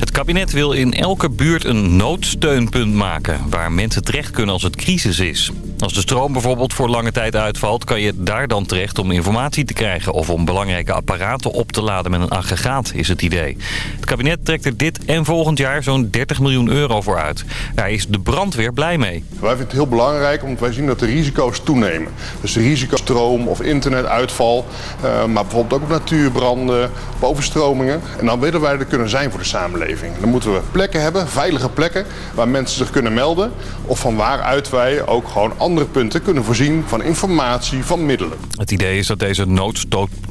Het kabinet wil in elke buurt een noodsteunpunt maken... waar mensen terecht kunnen als het crisis is. Als de stroom bijvoorbeeld voor lange tijd uitvalt... kan je daar dan terecht om informatie te krijgen... of om belangrijke apparaten op te laden met een aggregaat, is het idee. Het kabinet trekt er dit en volgend jaar zo'n 30 miljoen euro voor uit. Daar is de brandweer blij mee. Wij vinden het heel belangrijk omdat wij zien dat de risico's toenemen. Dus de risico stroom of internetuitval, uh, maar bijvoorbeeld ook natuurbranden, overstromingen. En dan willen wij er kunnen zijn voor de samenleving. Dan moeten we plekken hebben, veilige plekken, waar mensen zich kunnen melden. Of van waaruit wij ook gewoon andere punten kunnen voorzien van informatie, van middelen. Het idee is dat deze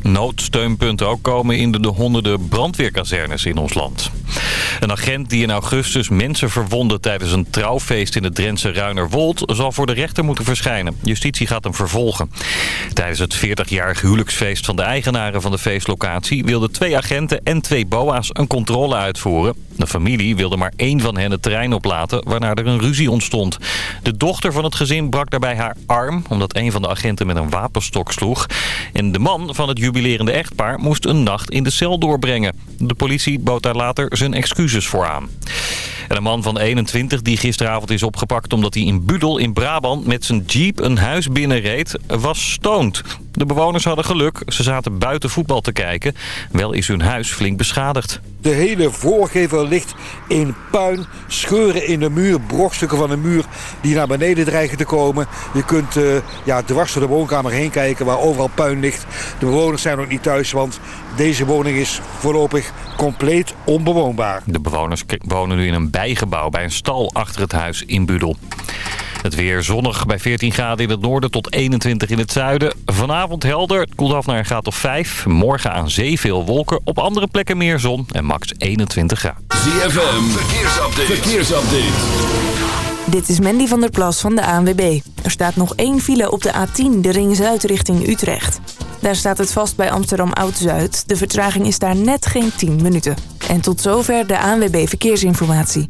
noodsteunpunten ook komen in de, de honderden brandweerkazernes in ons land. Een agent die in augustus mensen verwondde tijdens een trouwfeest in het Drentse Ruinerwold... zal voor de rechter moeten verschijnen. Justitie gaat hem vervolgen. Tijdens het 40-jarig huwelijksfeest van de eigenaren van de feestlocatie... wilden twee agenten en twee boa's een controle uitvoeren. De familie wilde maar één van hen het terrein oplaten, waarna er een ruzie ontstond. De dochter van het gezin brak daarbij haar arm, omdat een van de agenten met een wapenstok sloeg. En de man van het jubilerende echtpaar moest een nacht in de cel doorbrengen. De politie bood daar later zijn excuses voor aan. En een man van 21 die gisteravond is opgepakt omdat hij in Budel in Brabant met zijn jeep een huis binnenreed, was stoned. De bewoners hadden geluk. Ze zaten buiten voetbal te kijken. Wel is hun huis flink beschadigd. De hele voorgevel ligt in puin. Scheuren in de muur, brokstukken van de muur die naar beneden dreigen te komen. Je kunt uh, ja, dwars door de woonkamer heen kijken waar overal puin ligt. De bewoners zijn nog niet thuis, want deze woning is voorlopig compleet onbewoonbaar. De bewoners wonen nu in een bijgebouw bij een stal achter het huis in Budel. Het weer zonnig bij 14 graden in het noorden tot 21 in het zuiden. Vanavond helder, het koelt af naar een graad of 5. Morgen aan zee veel wolken, op andere plekken meer zon en max 21 graden. ZFM, verkeersupdate. verkeersupdate. Dit is Mandy van der Plas van de ANWB. Er staat nog één file op de A10, de Ring Zuid richting Utrecht. Daar staat het vast bij Amsterdam Oud-Zuid. De vertraging is daar net geen 10 minuten. En tot zover de ANWB Verkeersinformatie.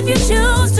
If you choose to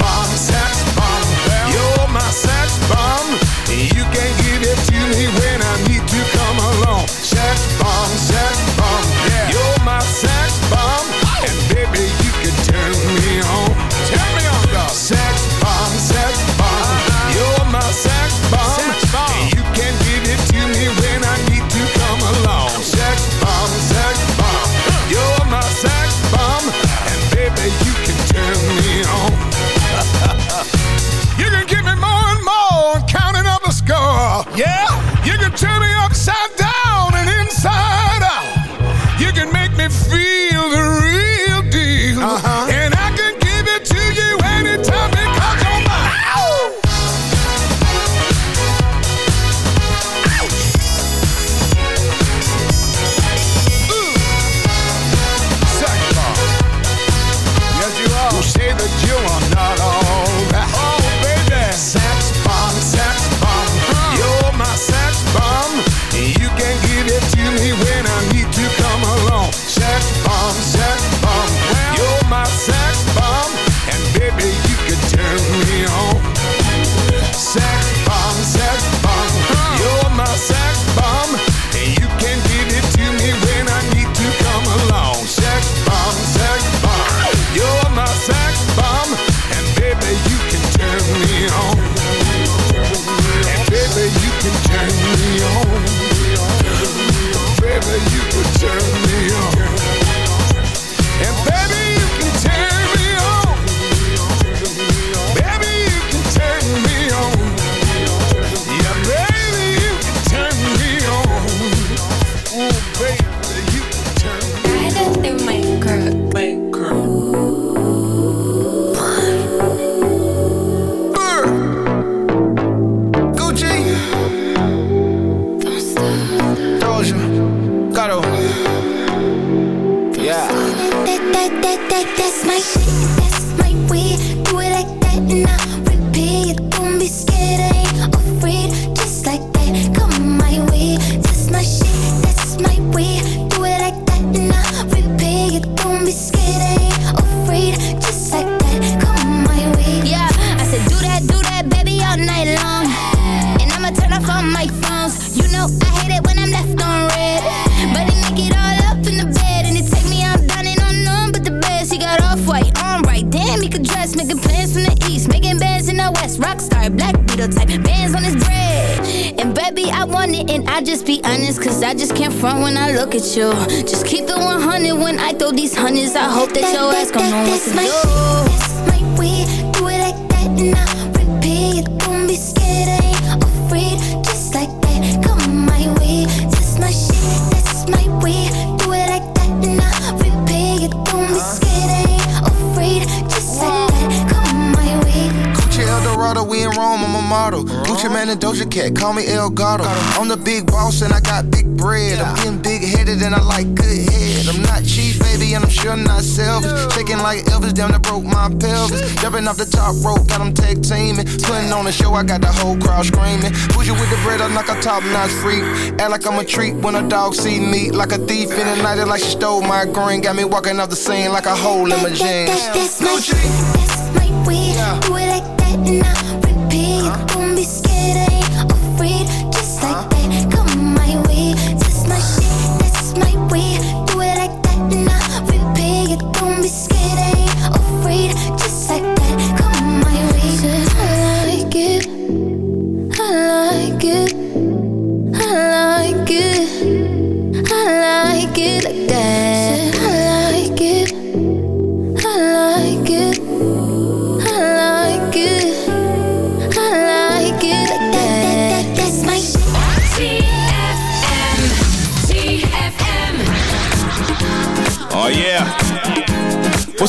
like bread. I'm getting big headed and I like good head. I'm not cheap, baby, and I'm sure not selfish. Shaking like Elvis, down that broke my pelvis. Jumping off the top rope, got them tag teaming. Putting on a show, I got the whole crowd screaming. Bougie with the bread, I knock a top notch freak. Act like I'm a treat when a dog see me. Like a thief in the night, it like she stole my green. Got me walking off the scene like a hole in my jeans. That, that, that's My, that's my weed. Yeah. Do it like that and I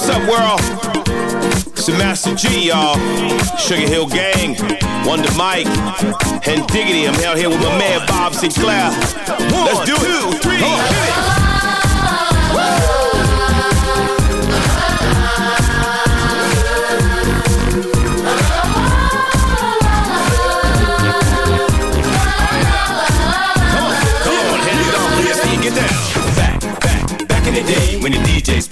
What's up, world? It's the Master Gee, y'all. Sugarhill Gang, Wonder Mike, and Diggity. I'm out here with my man Bob Sinclar. Let's do it. Two, three, hit it. when the DJs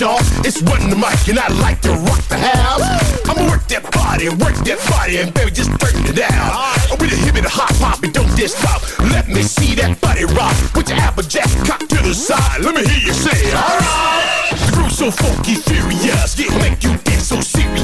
Y'all. It's Wonder Mike, and I like to rock the house. I'ma work that body, work that body, and baby, just turn it down. Oh, with a hip and hop hop, and don't stop. Let me see that body rock. With your applejack cock to the side. Let me hear you say, alright. The groove's so funky, furious. Yeah, make you get so serious.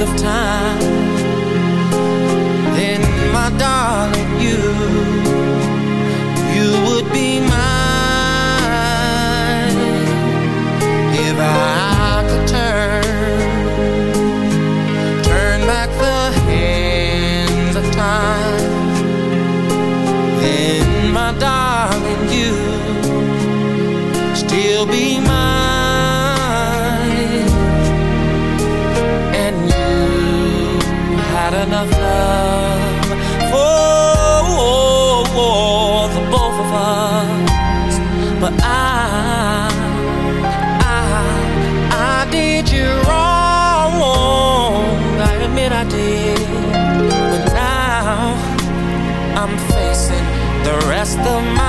of time. Then my darling you You would be mine If I of love oh, oh, oh, for, for the both of us. But I, I, I did you wrong. I admit I did. But now I'm facing the rest of my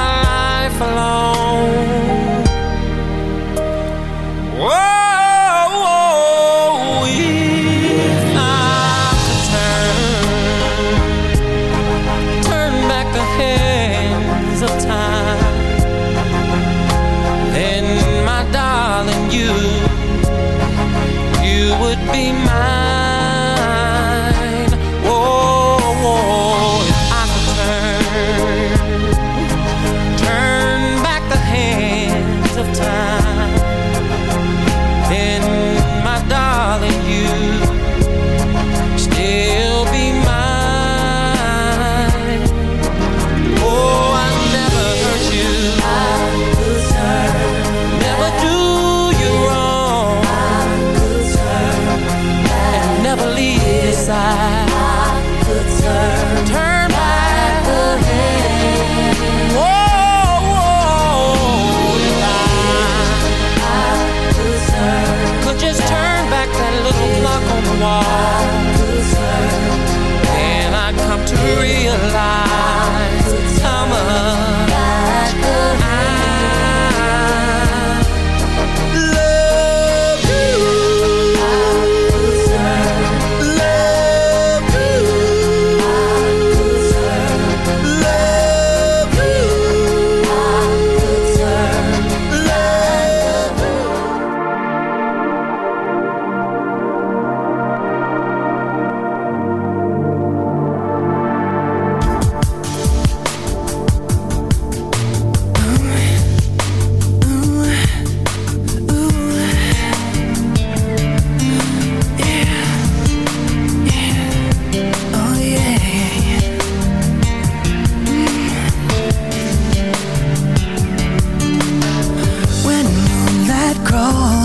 wrong.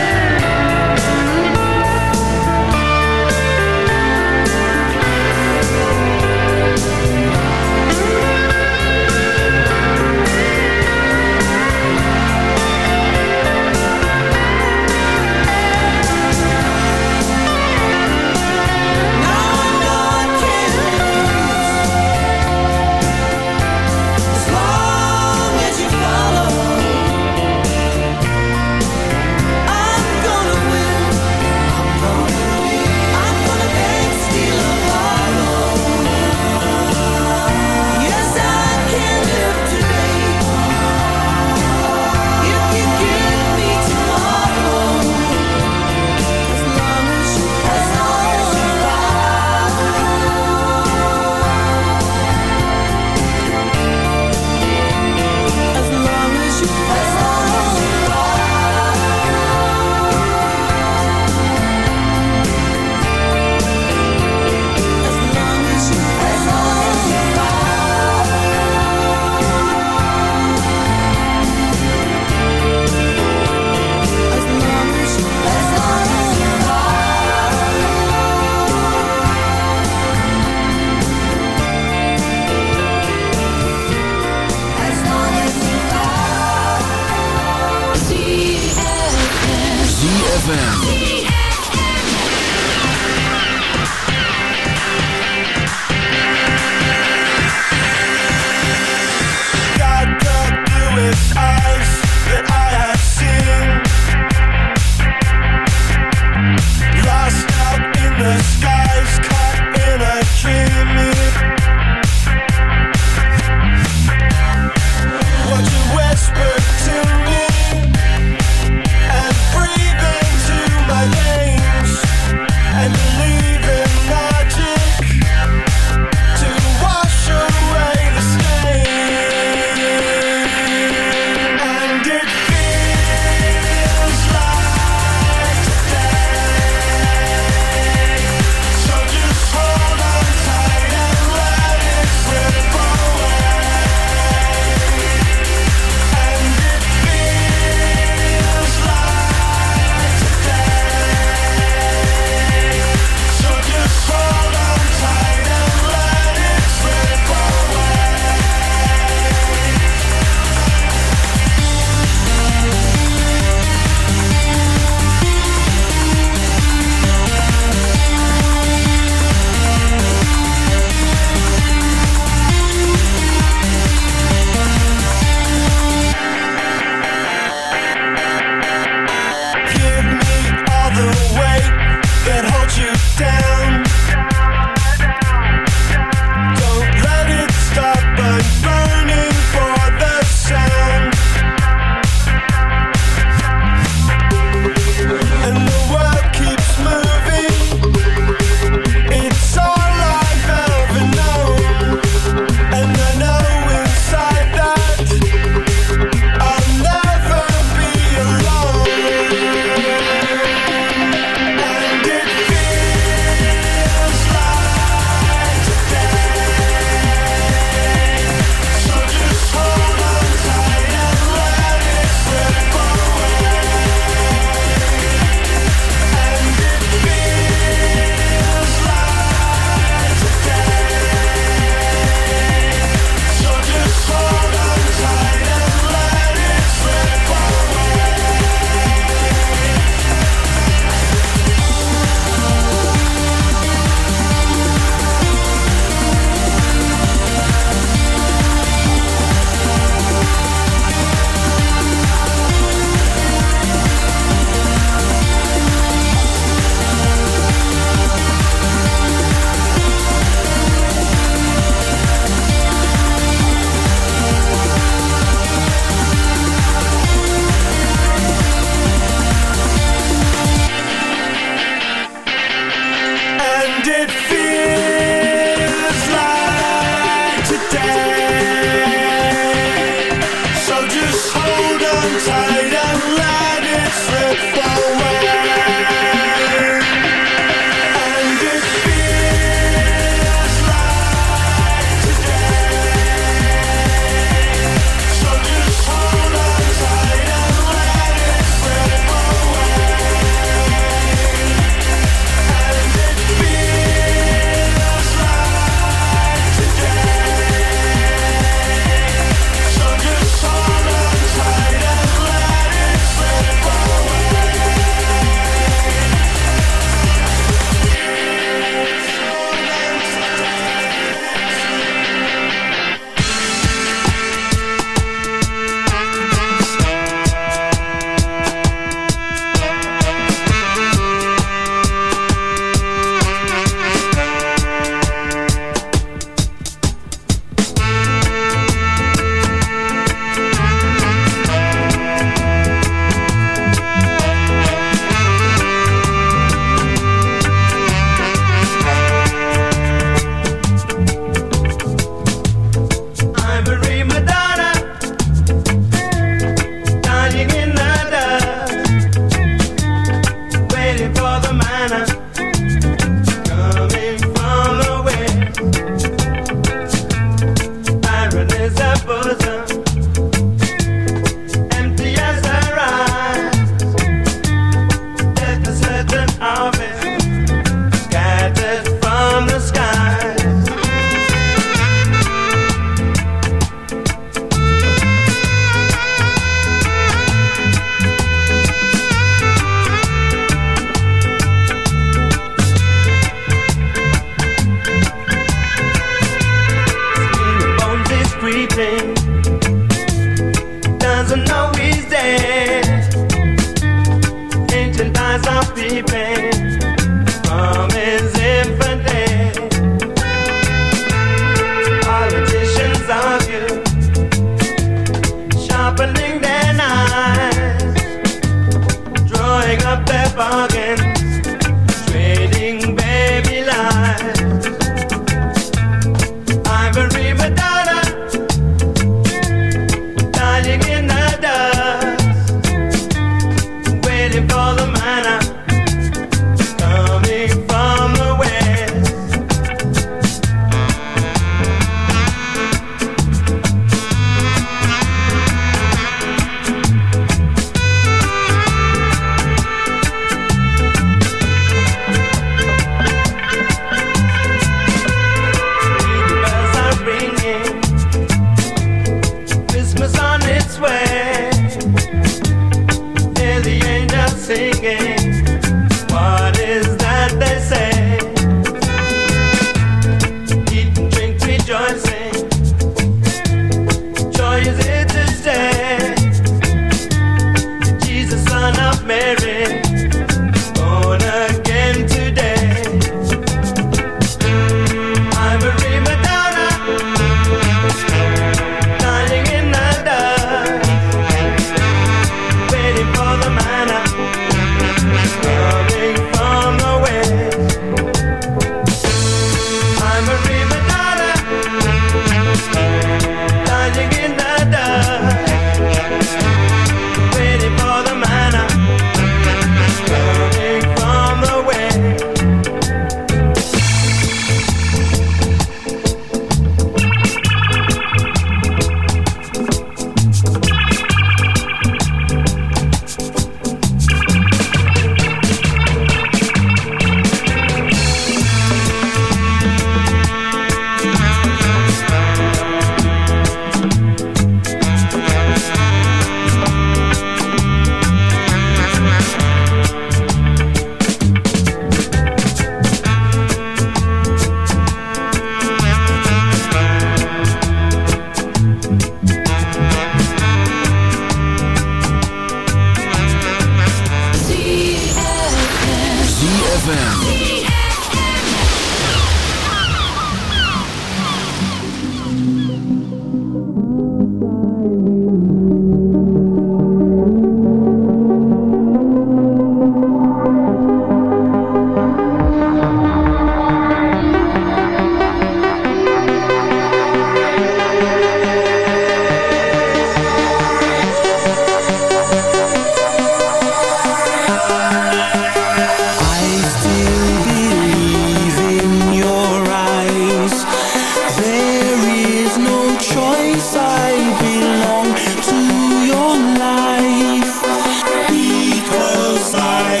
Because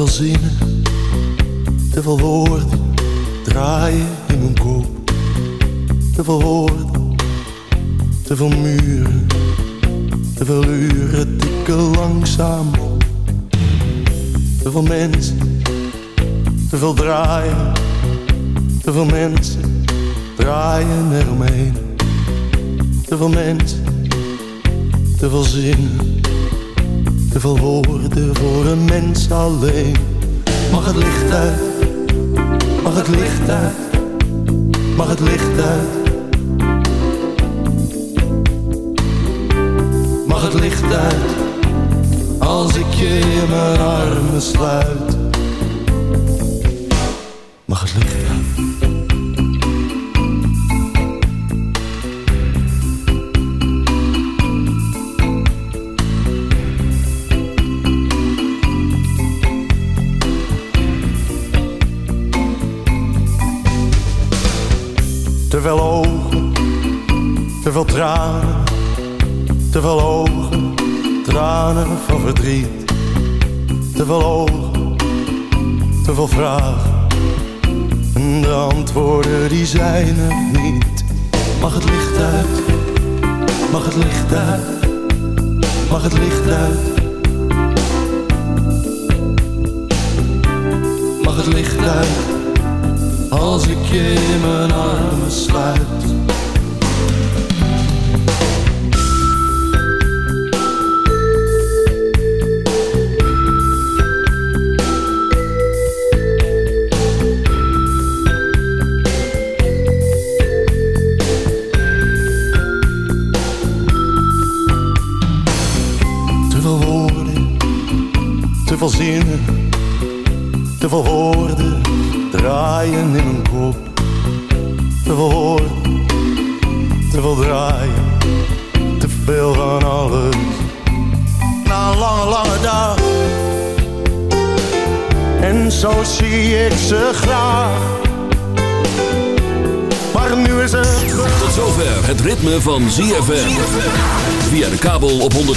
We'll zin je mijn armen sluit. Mag het lukken? mag het licht uit. Mag het licht uit als ik je